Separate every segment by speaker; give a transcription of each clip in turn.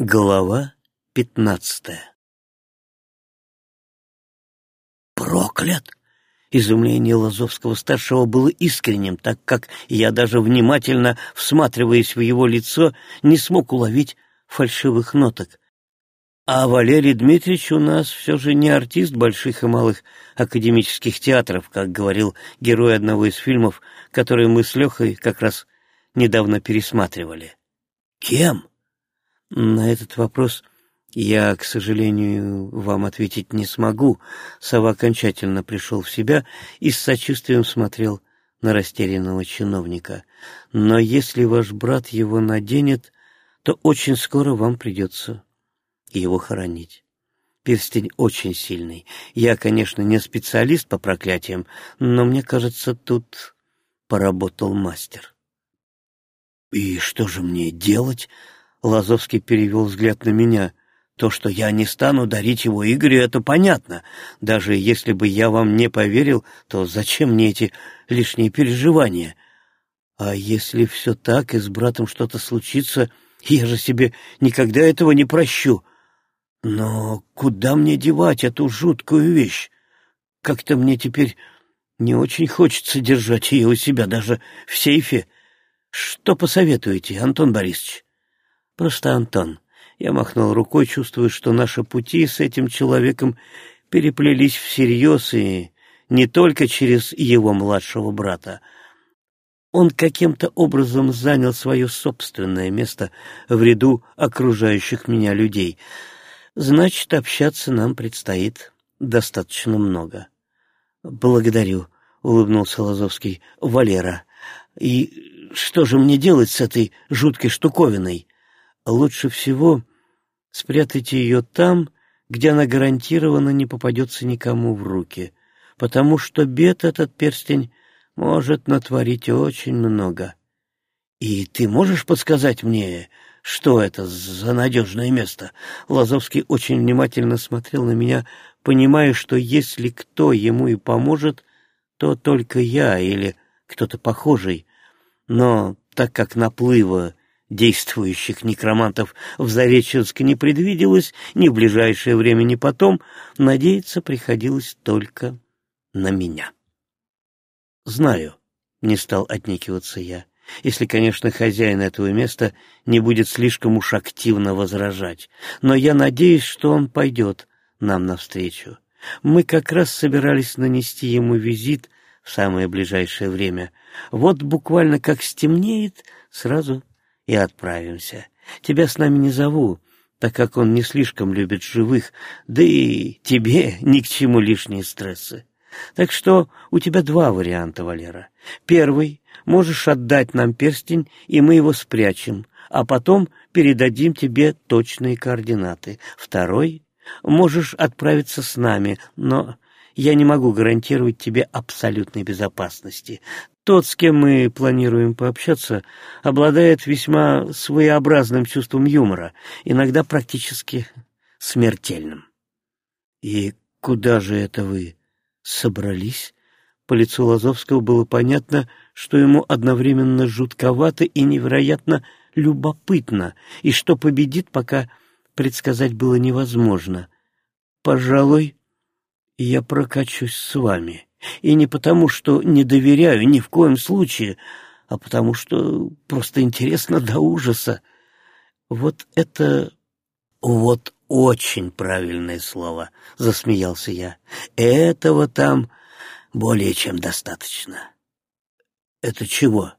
Speaker 1: Глава пятнадцатая «Проклят!» Изумление Лазовского-старшего было искренним, так как я, даже внимательно всматриваясь в его лицо, не смог уловить фальшивых ноток. А Валерий Дмитриевич у нас все же не артист больших и малых академических театров, как говорил герой одного из фильмов, которые мы с Лехой как раз недавно пересматривали. «Кем?» На этот вопрос я, к сожалению, вам ответить не смогу. Сова окончательно пришел в себя и с сочувствием смотрел на растерянного чиновника. Но если ваш брат его наденет, то очень скоро вам придется его хоронить. Перстень очень сильный. Я, конечно, не специалист по проклятиям, но мне кажется, тут поработал мастер. «И что же мне делать?» Лазовский перевел взгляд на меня. То, что я не стану дарить его Игорю, это понятно. Даже если бы я вам не поверил, то зачем мне эти лишние переживания? А если все так, и с братом что-то случится, я же себе никогда этого не прощу. Но куда мне девать эту жуткую вещь? Как-то мне теперь не очень хочется держать ее у себя даже в сейфе. Что посоветуете, Антон Борисович? Просто Антон. Я махнул рукой, чувствуя, что наши пути с этим человеком переплелись всерьез и не только через его младшего брата. Он каким-то образом занял свое собственное место в ряду окружающих меня людей. Значит, общаться нам предстоит достаточно много. «Благодарю», — улыбнулся Лазовский. «Валера, и что же мне делать с этой жуткой штуковиной?» Лучше всего спрятайте ее там, где она гарантированно не попадется никому в руки, потому что бед этот перстень может натворить очень много. И ты можешь подсказать мне, что это за надежное место? Лазовский очень внимательно смотрел на меня, понимая, что если кто ему и поможет, то только я или кто-то похожий. Но так как наплыва Действующих некромантов в Зареченске не предвиделось ни в ближайшее время, ни потом. Надеяться приходилось только на меня. «Знаю», — не стал отнекиваться я, если, конечно, хозяин этого места не будет слишком уж активно возражать. Но я надеюсь, что он пойдет нам навстречу. Мы как раз собирались нанести ему визит в самое ближайшее время. Вот буквально как стемнеет, сразу и отправимся. Тебя с нами не зову, так как он не слишком любит живых, да и тебе ни к чему лишние стрессы. Так что у тебя два варианта, Валера. Первый — можешь отдать нам перстень, и мы его спрячем, а потом передадим тебе точные координаты. Второй — можешь отправиться с нами, но я не могу гарантировать тебе абсолютной безопасности. Тот, с кем мы планируем пообщаться, обладает весьма своеобразным чувством юмора, иногда практически смертельным. «И куда же это вы собрались?» По лицу Лазовского было понятно, что ему одновременно жутковато и невероятно любопытно, и что победит, пока предсказать было невозможно. «Пожалуй, я прокачусь с вами». И не потому, что не доверяю ни в коем случае, а потому что просто интересно до ужаса. Вот это... вот очень правильное слово, — засмеялся я. Этого там более чем достаточно. Это чего?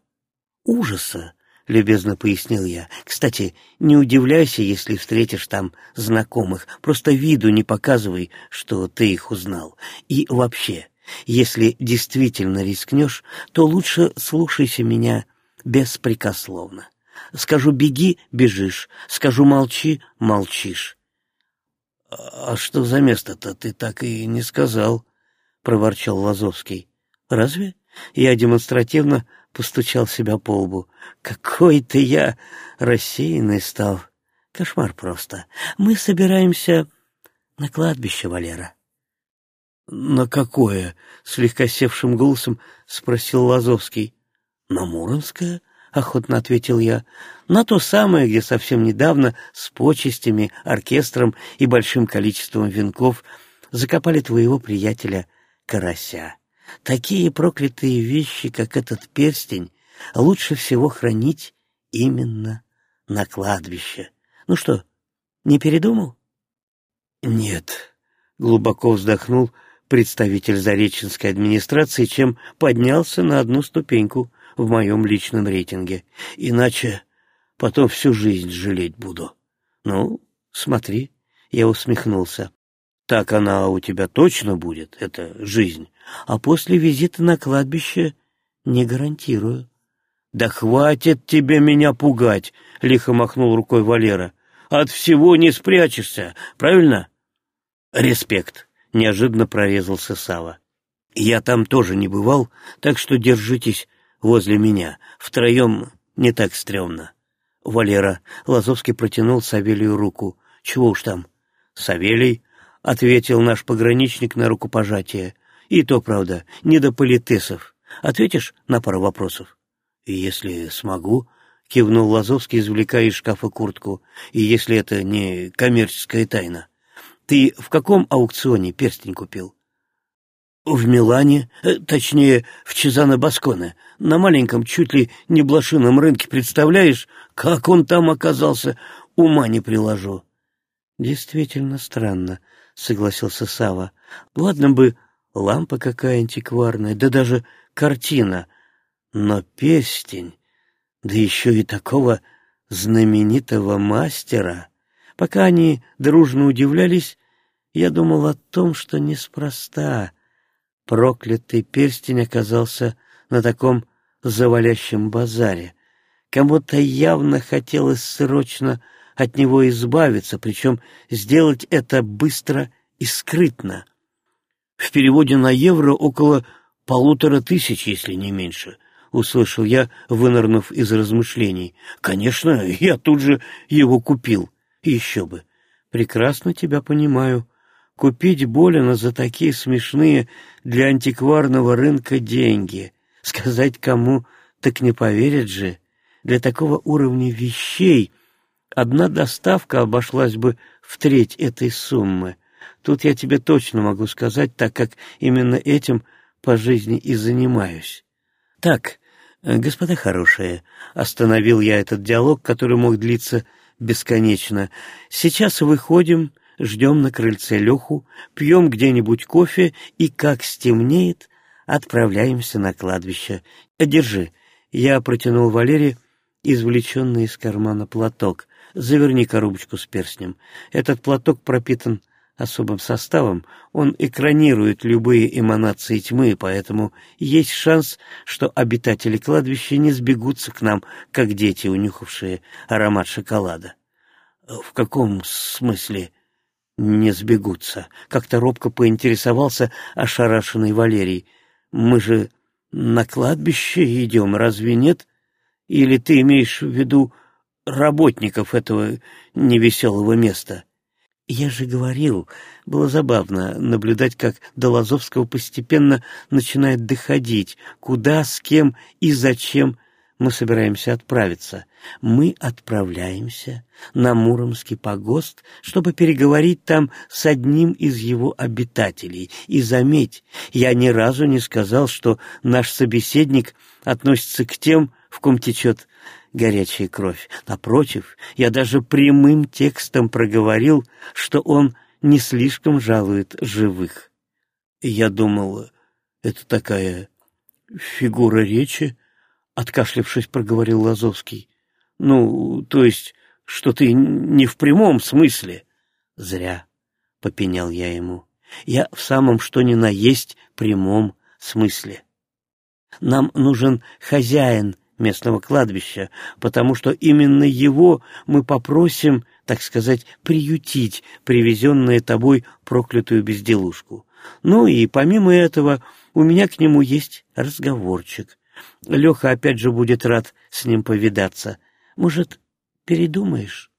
Speaker 1: Ужаса, — любезно пояснил я. «Кстати, не удивляйся, если встретишь там знакомых. Просто виду не показывай, что ты их узнал. И вообще, если действительно рискнешь, то лучше слушайся меня беспрекословно. Скажу «беги» — бежишь, скажу «молчи» — молчишь. — А что за место-то ты так и не сказал? — проворчал Лазовский. — Разве? Я демонстративно постучал себя по лбу. Какой ты я рассеянный стал. Кошмар просто. Мы собираемся на кладбище, Валера. «На какое?» — слегка севшим голосом спросил Лазовский. «На Муромское?» — охотно ответил я. «На то самое, где совсем недавно с почестями, оркестром и большим количеством венков закопали твоего приятеля Карася. Такие проклятые вещи, как этот перстень, лучше всего хранить именно на кладбище. Ну что, не передумал? Нет, глубоко вздохнул представитель Зареченской администрации, чем поднялся на одну ступеньку в моем личном рейтинге. Иначе потом всю жизнь жалеть буду. Ну, смотри, я усмехнулся. Так она у тебя точно будет, это жизнь. А после визита на кладбище не гарантирую. «Да хватит тебе меня пугать!» — лихо махнул рукой Валера. «От всего не спрячешься, правильно?» «Респект!» — неожиданно прорезался Сава. «Я там тоже не бывал, так что держитесь возле меня. Втроем не так стрёмно». Валера Лазовский протянул Савелию руку. «Чего уж там?» «Савелий?» — ответил наш пограничник на рукопожатие. «И то, правда, не до политесов. Ответишь на пару вопросов?» «Если смогу», — кивнул Лазовский, извлекая из шкафа куртку, «и если это не коммерческая тайна. Ты в каком аукционе перстень купил?» «В Милане, э, точнее, в Чезано Басконе, на маленьком, чуть ли не блошином рынке, представляешь, как он там оказался, ума не приложу». «Действительно странно», — согласился Сава. «Ладно бы лампа какая антикварная, да даже картина — но перстень, да еще и такого знаменитого мастера, пока они дружно удивлялись, я думал о том, что неспроста проклятый перстень оказался на таком завалящем базаре. Кому-то явно хотелось срочно от него избавиться, причем сделать это быстро и скрытно. В переводе на евро около полутора тысяч, если не меньше —— услышал я, вынырнув из размышлений. «Конечно, я тут же его купил. Еще бы. Прекрасно тебя понимаю. Купить Болина за такие смешные для антикварного рынка деньги. Сказать кому, так не поверят же. Для такого уровня вещей одна доставка обошлась бы в треть этой суммы. Тут я тебе точно могу сказать, так как именно этим по жизни и занимаюсь. Так, э, господа хорошие, остановил я этот диалог, который мог длиться бесконечно. Сейчас выходим, ждем на крыльце Леху, пьем где-нибудь кофе и, как стемнеет, отправляемся на кладбище. Держи. Я протянул Валере извлеченный из кармана платок. Заверни коробочку с перстнем. Этот платок пропитан особым составом, он экранирует любые эманации тьмы, поэтому есть шанс, что обитатели кладбища не сбегутся к нам, как дети, унюхавшие аромат шоколада. В каком смысле не сбегутся? Как-то робко поинтересовался ошарашенный Валерий. Мы же на кладбище идем, разве нет? Или ты имеешь в виду работников этого невеселого места? Я же говорил, было забавно наблюдать, как до Лазовского постепенно начинает доходить, куда, с кем и зачем мы собираемся отправиться. Мы отправляемся на Муромский погост, чтобы переговорить там с одним из его обитателей. И заметь, я ни разу не сказал, что наш собеседник относится к тем, в ком течет горячая кровь. Напротив, я даже прямым текстом проговорил, что он не слишком жалует живых. Я думал, это такая фигура речи, откашлявшись, проговорил Лазовский. Ну, то есть, что ты не в прямом смысле. Зря, попенял я ему. Я в самом что ни на есть прямом смысле. Нам нужен хозяин местного кладбища, потому что именно его мы попросим, так сказать, приютить привезенную тобой проклятую безделушку. Ну и помимо этого у меня к нему есть разговорчик. Леха опять же будет рад с ним повидаться. Может, передумаешь?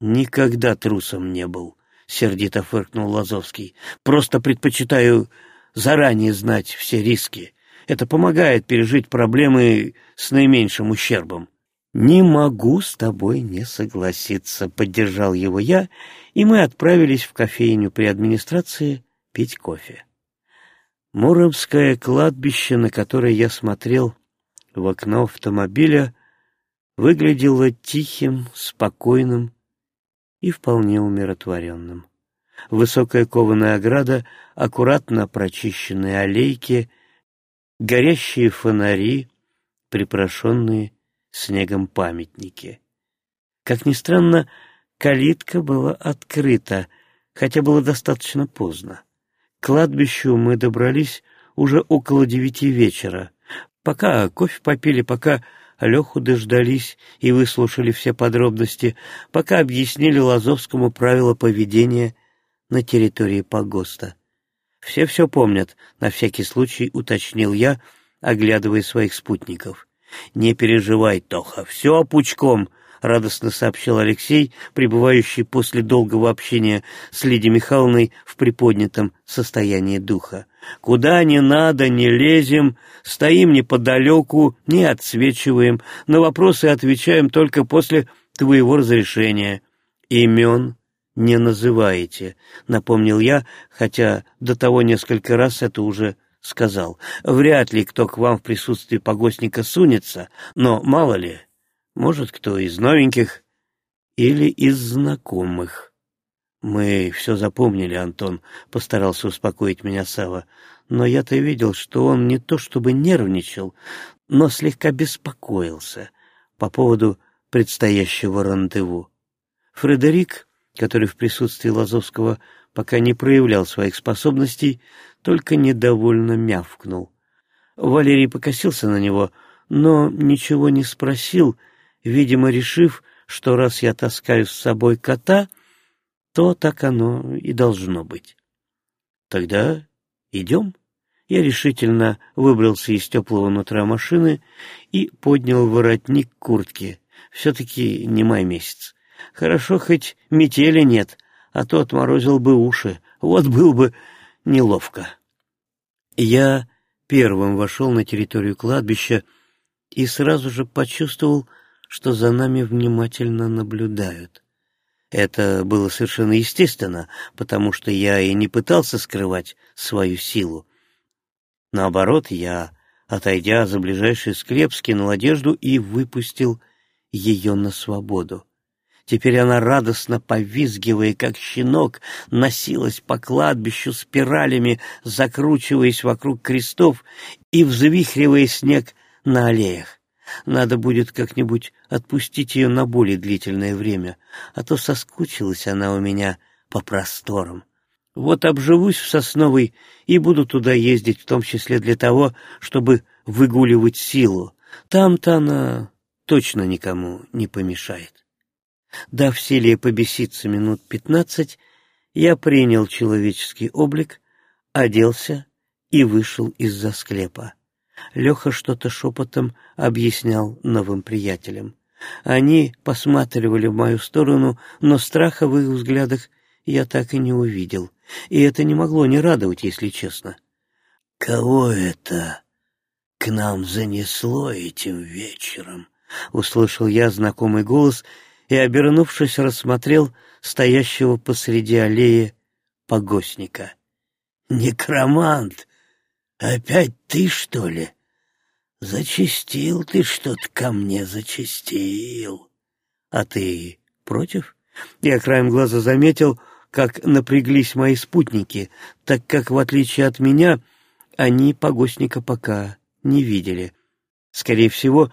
Speaker 1: Никогда трусом не был, — сердито фыркнул Лазовский. Просто предпочитаю заранее знать все риски. Это помогает пережить проблемы с наименьшим ущербом. «Не могу с тобой не согласиться», — поддержал его я, и мы отправились в кофейню при администрации пить кофе. Муромское кладбище, на которое я смотрел в окно автомобиля, выглядело тихим, спокойным и вполне умиротворенным. Высокая кованая ограда, аккуратно прочищенные аллейки, горящие фонари, припрошенные снегом памятники. Как ни странно, калитка была открыта, хотя было достаточно поздно. К кладбищу мы добрались уже около девяти вечера. Пока кофе попили, пока Леху дождались и выслушали все подробности, пока объяснили Лазовскому правила поведения на территории погоста. Все все помнят, на всякий случай уточнил я, оглядывая своих спутников. «Не переживай, Тоха, все пучком», — радостно сообщил Алексей, пребывающий после долгого общения с Лидией Михайловной в приподнятом состоянии духа. «Куда не надо, не лезем, стоим неподалеку, не отсвечиваем, на вопросы отвечаем только после твоего разрешения. Имен не называете», — напомнил я, хотя до того несколько раз это уже сказал. «Вряд ли кто к вам в присутствии погостника сунется, но мало ли, может, кто из новеньких или из знакомых». «Мы все запомнили, Антон», — постарался успокоить меня Сава. «Но я-то видел, что он не то чтобы нервничал, но слегка беспокоился по поводу предстоящего рандеву. Фредерик, который в присутствии Лазовского пока не проявлял своих способностей, только недовольно мявкнул. Валерий покосился на него, но ничего не спросил, видимо, решив, что раз я таскаю с собой кота, то так оно и должно быть. Тогда идем. Я решительно выбрался из теплого нутра машины и поднял воротник куртки. Все-таки не май месяц. Хорошо, хоть метели нет, а то отморозил бы уши. Вот был бы неловко. Я первым вошел на территорию кладбища и сразу же почувствовал, что за нами внимательно наблюдают. Это было совершенно естественно, потому что я и не пытался скрывать свою силу. Наоборот, я, отойдя за ближайший склеп, скинул одежду и выпустил ее на свободу. Теперь она, радостно повизгивая, как щенок, носилась по кладбищу спиралями, закручиваясь вокруг крестов и взвихривая снег на аллеях. Надо будет как-нибудь отпустить ее на более длительное время, а то соскучилась она у меня по просторам. Вот обживусь в Сосновой и буду туда ездить, в том числе для того, чтобы выгуливать силу. Там-то она точно никому не помешает. Дав Селии побеситься минут пятнадцать, я принял человеческий облик, оделся и вышел из-за склепа. Леха что-то шепотом объяснял новым приятелям. Они посматривали в мою сторону, но страха в их взглядах я так и не увидел, и это не могло не радовать, если честно. «Кого это к нам занесло этим вечером?» — услышал я знакомый голос — и, обернувшись, рассмотрел стоящего посреди аллеи погостника. «Некромант! Опять ты, что ли? Зачистил ты что-то ко мне, зачистил. А ты против?» Я краем глаза заметил, как напряглись мои спутники, так как, в отличие от меня, они погостника пока не видели. Скорее всего,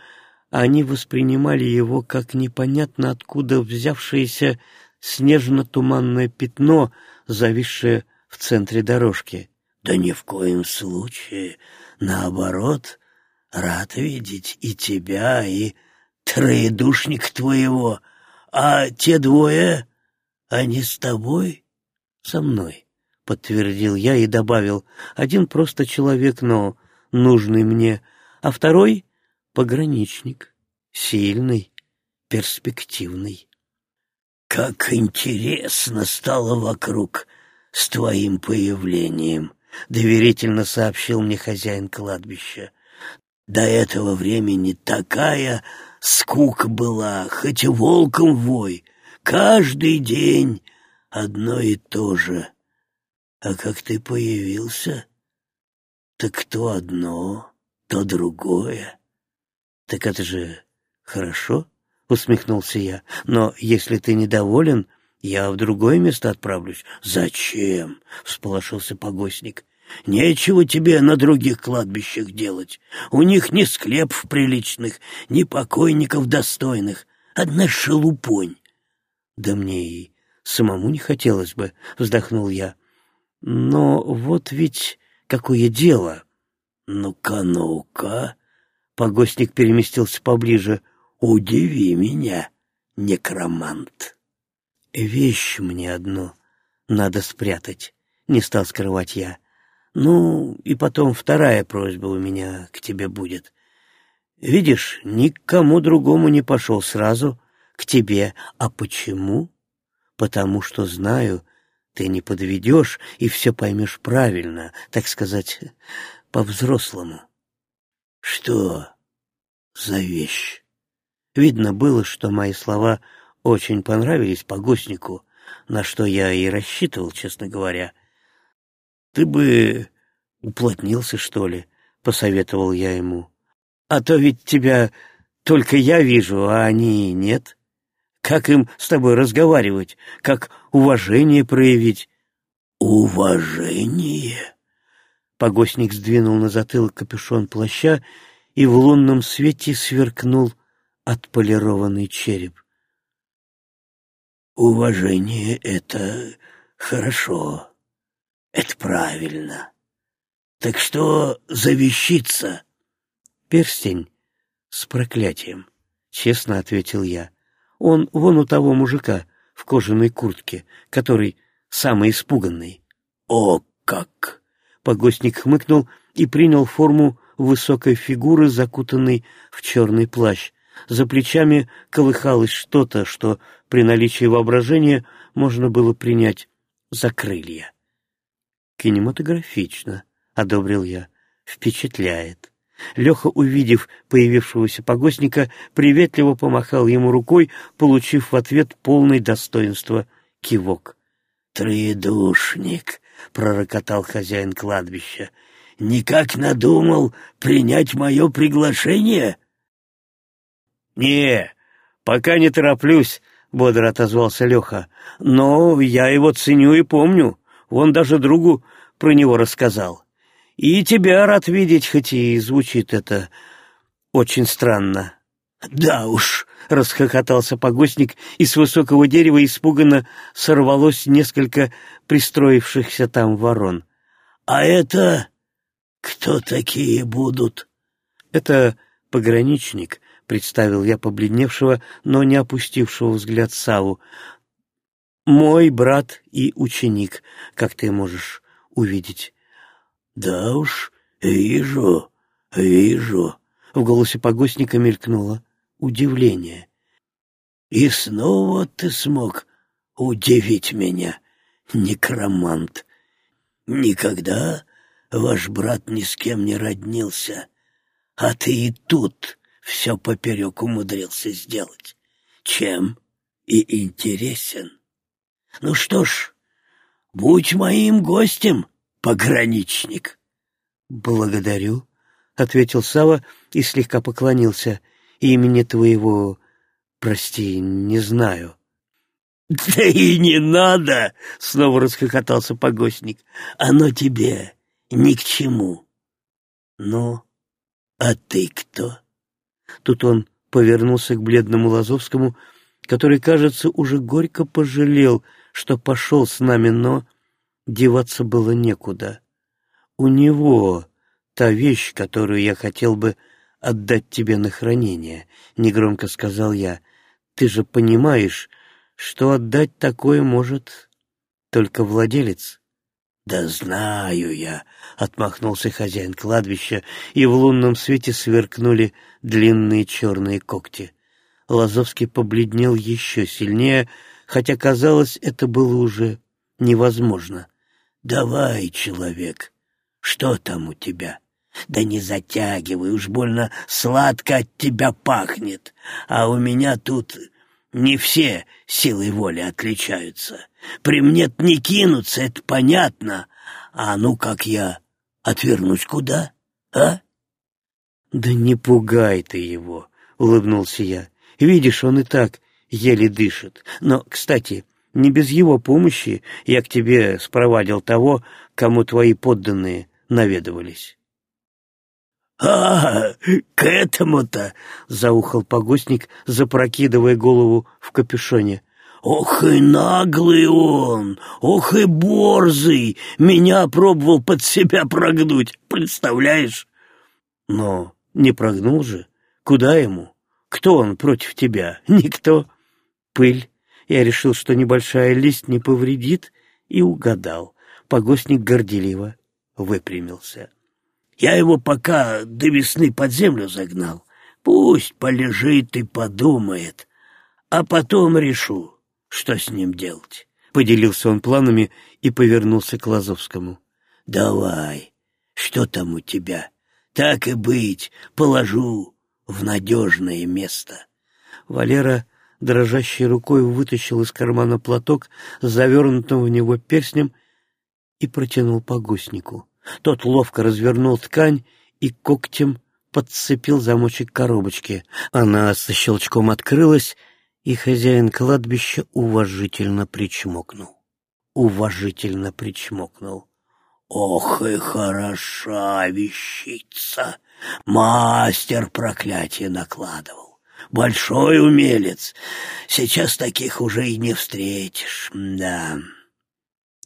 Speaker 1: они воспринимали его как непонятно откуда взявшееся снежно-туманное пятно, зависшее в центре дорожки. «Да ни в коем случае. Наоборот, рад видеть и тебя, и троедушник твоего. А те двое, они с тобой?» «Со мной», — подтвердил я и добавил. «Один просто человек, но нужный мне, а второй пограничник, сильный, перспективный. «Как интересно стало вокруг с твоим появлением», — доверительно сообщил мне хозяин кладбища.
Speaker 2: До этого времени такая скука была, хоть и волком вой, каждый день одно и то же. А как ты появился, так то одно, то другое. Так это же хорошо, — усмехнулся я. Но если ты недоволен, я в другое место отправлюсь. Зачем? — всполошился погостник. Нечего тебе на других кладбищах делать. У них ни склепов приличных, ни покойников достойных. Одна шелупонь.
Speaker 1: Да мне и самому не хотелось бы, вздохнул я. Но вот ведь какое дело.
Speaker 2: Ну-ка, ну-ка. Погостник переместился поближе. Удиви меня, некромант.
Speaker 1: Вещь мне одну надо спрятать, не стал скрывать я. Ну, и потом вторая просьба у меня к тебе будет. Видишь, никому другому не пошел сразу, к тебе. А почему? Потому что знаю, ты не подведешь и все поймешь правильно, так сказать, по-взрослому.
Speaker 2: Что за вещь?
Speaker 1: Видно было, что мои слова очень понравились погостнику, на что я и рассчитывал, честно говоря — ты бы уплотнился, что ли, — посоветовал я ему. А то ведь тебя только я вижу, а они нет. Как им с тобой разговаривать, как уважение проявить?
Speaker 2: Уважение?
Speaker 1: Погостник сдвинул на затылок капюшон плаща, и в лунном свете сверкнул отполированный череп.
Speaker 2: Уважение — это хорошо. Это правильно. Так что за вещица?
Speaker 1: Перстень с проклятием, честно ответил я. Он вон у того мужика в кожаной куртке, который самый испуганный.
Speaker 2: О, как!
Speaker 1: Погостник хмыкнул и принял форму высокой фигуры, закутанной в черный плащ. За плечами колыхалось что-то, что при наличии воображения можно было принять за крылья. «Кинематографично», — одобрил я. «Впечатляет». Леха, увидев появившегося погостника, приветливо помахал ему рукой, получив в ответ полное достоинство кивок.
Speaker 2: «Троедушник», — пророкотал хозяин кладбища, — «никак надумал принять мое приглашение?»
Speaker 1: «Не, пока не тороплюсь», — бодро отозвался Леха, — «но я его ценю и помню. Он даже другу про него рассказал. И тебя рад видеть, хоть и звучит это очень странно.
Speaker 2: «Да уж», —
Speaker 1: расхохотался погостник, и с высокого дерева испуганно сорвалось несколько пристроившихся там ворон.
Speaker 2: «А это кто такие будут?»
Speaker 1: «Это пограничник», — представил я побледневшего, но не опустившего взгляд Саву. Мой брат и ученик, как ты можешь увидеть.
Speaker 2: Да уж, вижу, вижу.
Speaker 1: В голосе погостника мелькнуло удивление.
Speaker 2: И снова ты смог удивить меня, некромант. Никогда ваш брат ни с кем не роднился, а ты и тут все поперек умудрился сделать. Чем и интересен. Ну что ж, будь моим гостем, пограничник.
Speaker 1: Благодарю, ответил Сава и слегка поклонился. Имени твоего, прости, не знаю.
Speaker 2: Да и не надо, снова расхохотался погостник. Оно тебе ни к чему. Ну, а ты кто?
Speaker 1: Тут он повернулся к бледному Лазовскому, который, кажется, уже горько пожалел, что пошел с нами, но деваться было некуда. У него та вещь, которую я хотел бы отдать тебе на хранение, — негромко сказал я. Ты же понимаешь, что отдать такое может только владелец.
Speaker 2: — Да знаю я, — отмахнулся хозяин кладбища,
Speaker 1: и в лунном свете сверкнули длинные черные когти. Лазовский побледнел еще сильнее, — хотя, казалось, это было уже невозможно.
Speaker 2: «Давай, человек, что там у тебя? Да не затягивай, уж больно сладко от тебя пахнет. А у меня тут не все силой воли отличаются. При мне не кинутся, это понятно. А ну как я отвернусь куда, а?
Speaker 1: Да не пугай ты его, улыбнулся я. Видишь, он и так еле дышит. Но, кстати, не без его помощи я к тебе спровадил того, кому твои подданные наведывались.
Speaker 2: — А, к этому-то! — заухал погостник, запрокидывая голову в капюшоне. — Ох и наглый он! Ох и борзый! Меня пробовал под себя прогнуть, представляешь?
Speaker 1: — Но не прогнул же. Куда ему? Кто он против тебя? Никто. Пыль. Я решил, что небольшая листь не повредит, и угадал. Погостник горделиво выпрямился.
Speaker 2: Я его пока до весны под землю загнал. Пусть полежит и подумает, а потом решу, что с ним делать.
Speaker 1: Поделился он планами и повернулся к Лазовскому.
Speaker 2: «Давай, что там у тебя? Так и быть, положу в надежное место».
Speaker 1: Валера дрожащей рукой вытащил из кармана платок с завернутым в него перстнем и протянул погостнику. Тот ловко развернул ткань и когтем подцепил замочек коробочки. Она со щелчком открылась, и хозяин кладбища уважительно причмокнул. Уважительно причмокнул.
Speaker 2: «Ох и хороша вещица! Мастер проклятия накладывал. Большой умелец. Сейчас таких уже и не встретишь, да».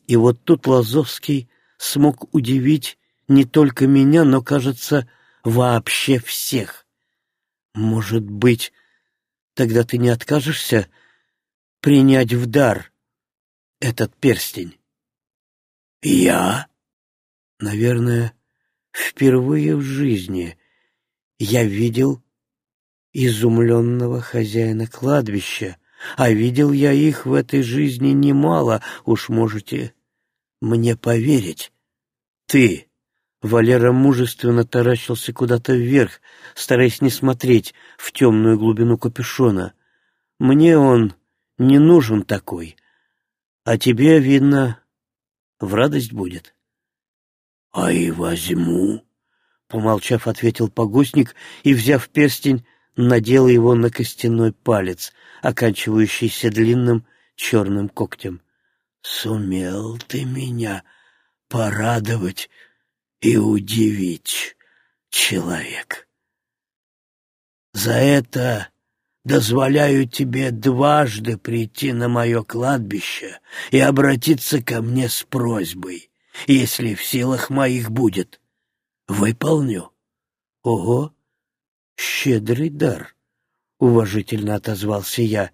Speaker 1: И вот тут Лазовский смог удивить не только меня, но, кажется, вообще всех. Может быть, тогда ты не откажешься принять в дар этот перстень?
Speaker 2: Я?
Speaker 1: Наверное, впервые в жизни я видел изумленного хозяина кладбища, а видел я их в этой жизни немало, уж можете мне поверить? Ты!» Валера мужественно таращился куда-то вверх, стараясь не смотреть в темную глубину капюшона. «Мне он не нужен такой, а тебе, видно, в радость будет».
Speaker 2: «А и возьму», — помолчав, ответил погостник и, взяв перстень, надел его на костяной палец, оканчивающийся длинным черным когтем. Сумел ты меня порадовать и удивить, человек. За это дозволяю тебе дважды прийти на мое кладбище и обратиться ко мне с просьбой, если в силах моих будет. Выполню.
Speaker 1: Ого, щедрый дар, — уважительно отозвался я.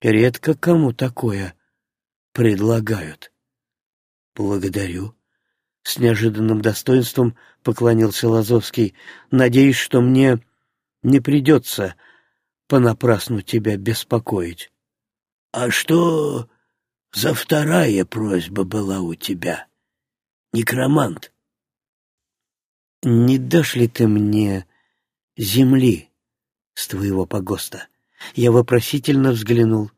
Speaker 1: Редко кому такое предлагают. Благодарю. С неожиданным достоинством поклонился Лазовский. Надеюсь, что мне не придется понапрасну тебя беспокоить.
Speaker 2: А что за вторая просьба была у тебя, некромант?
Speaker 1: Не дашь ли ты мне земли с твоего погоста? Я вопросительно взглянул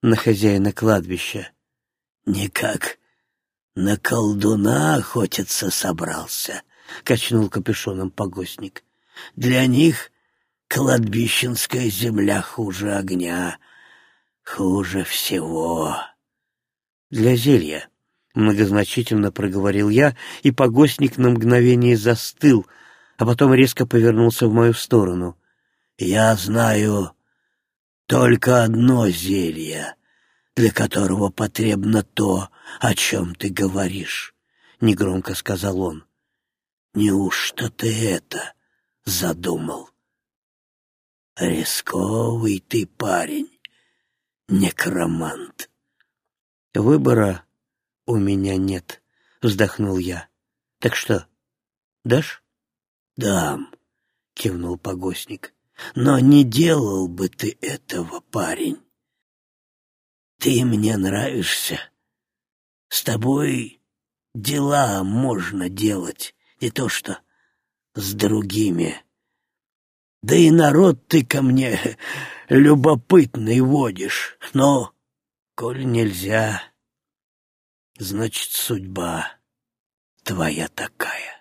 Speaker 1: на хозяина кладбища.
Speaker 2: «Никак на колдуна охотиться собрался», — качнул капюшоном погостник. «Для них кладбищенская земля хуже огня, хуже всего».
Speaker 1: «Для зелья», — многозначительно проговорил я, и погостник на мгновение застыл, а потом резко повернулся в мою сторону.
Speaker 2: «Я знаю только одно зелье, для которого потребно то, о чем ты говоришь, — негромко сказал он. Неужто ты это задумал? Рисковый ты парень, некромант.
Speaker 1: Выбора у меня нет, — вздохнул я. Так что, дашь?
Speaker 2: Дам, — кивнул погостник. Но не делал бы ты этого, парень. Ты мне нравишься. С тобой дела можно делать, не то что с другими. Да и народ ты ко мне любопытный водишь, но, коль нельзя, значит, судьба твоя такая.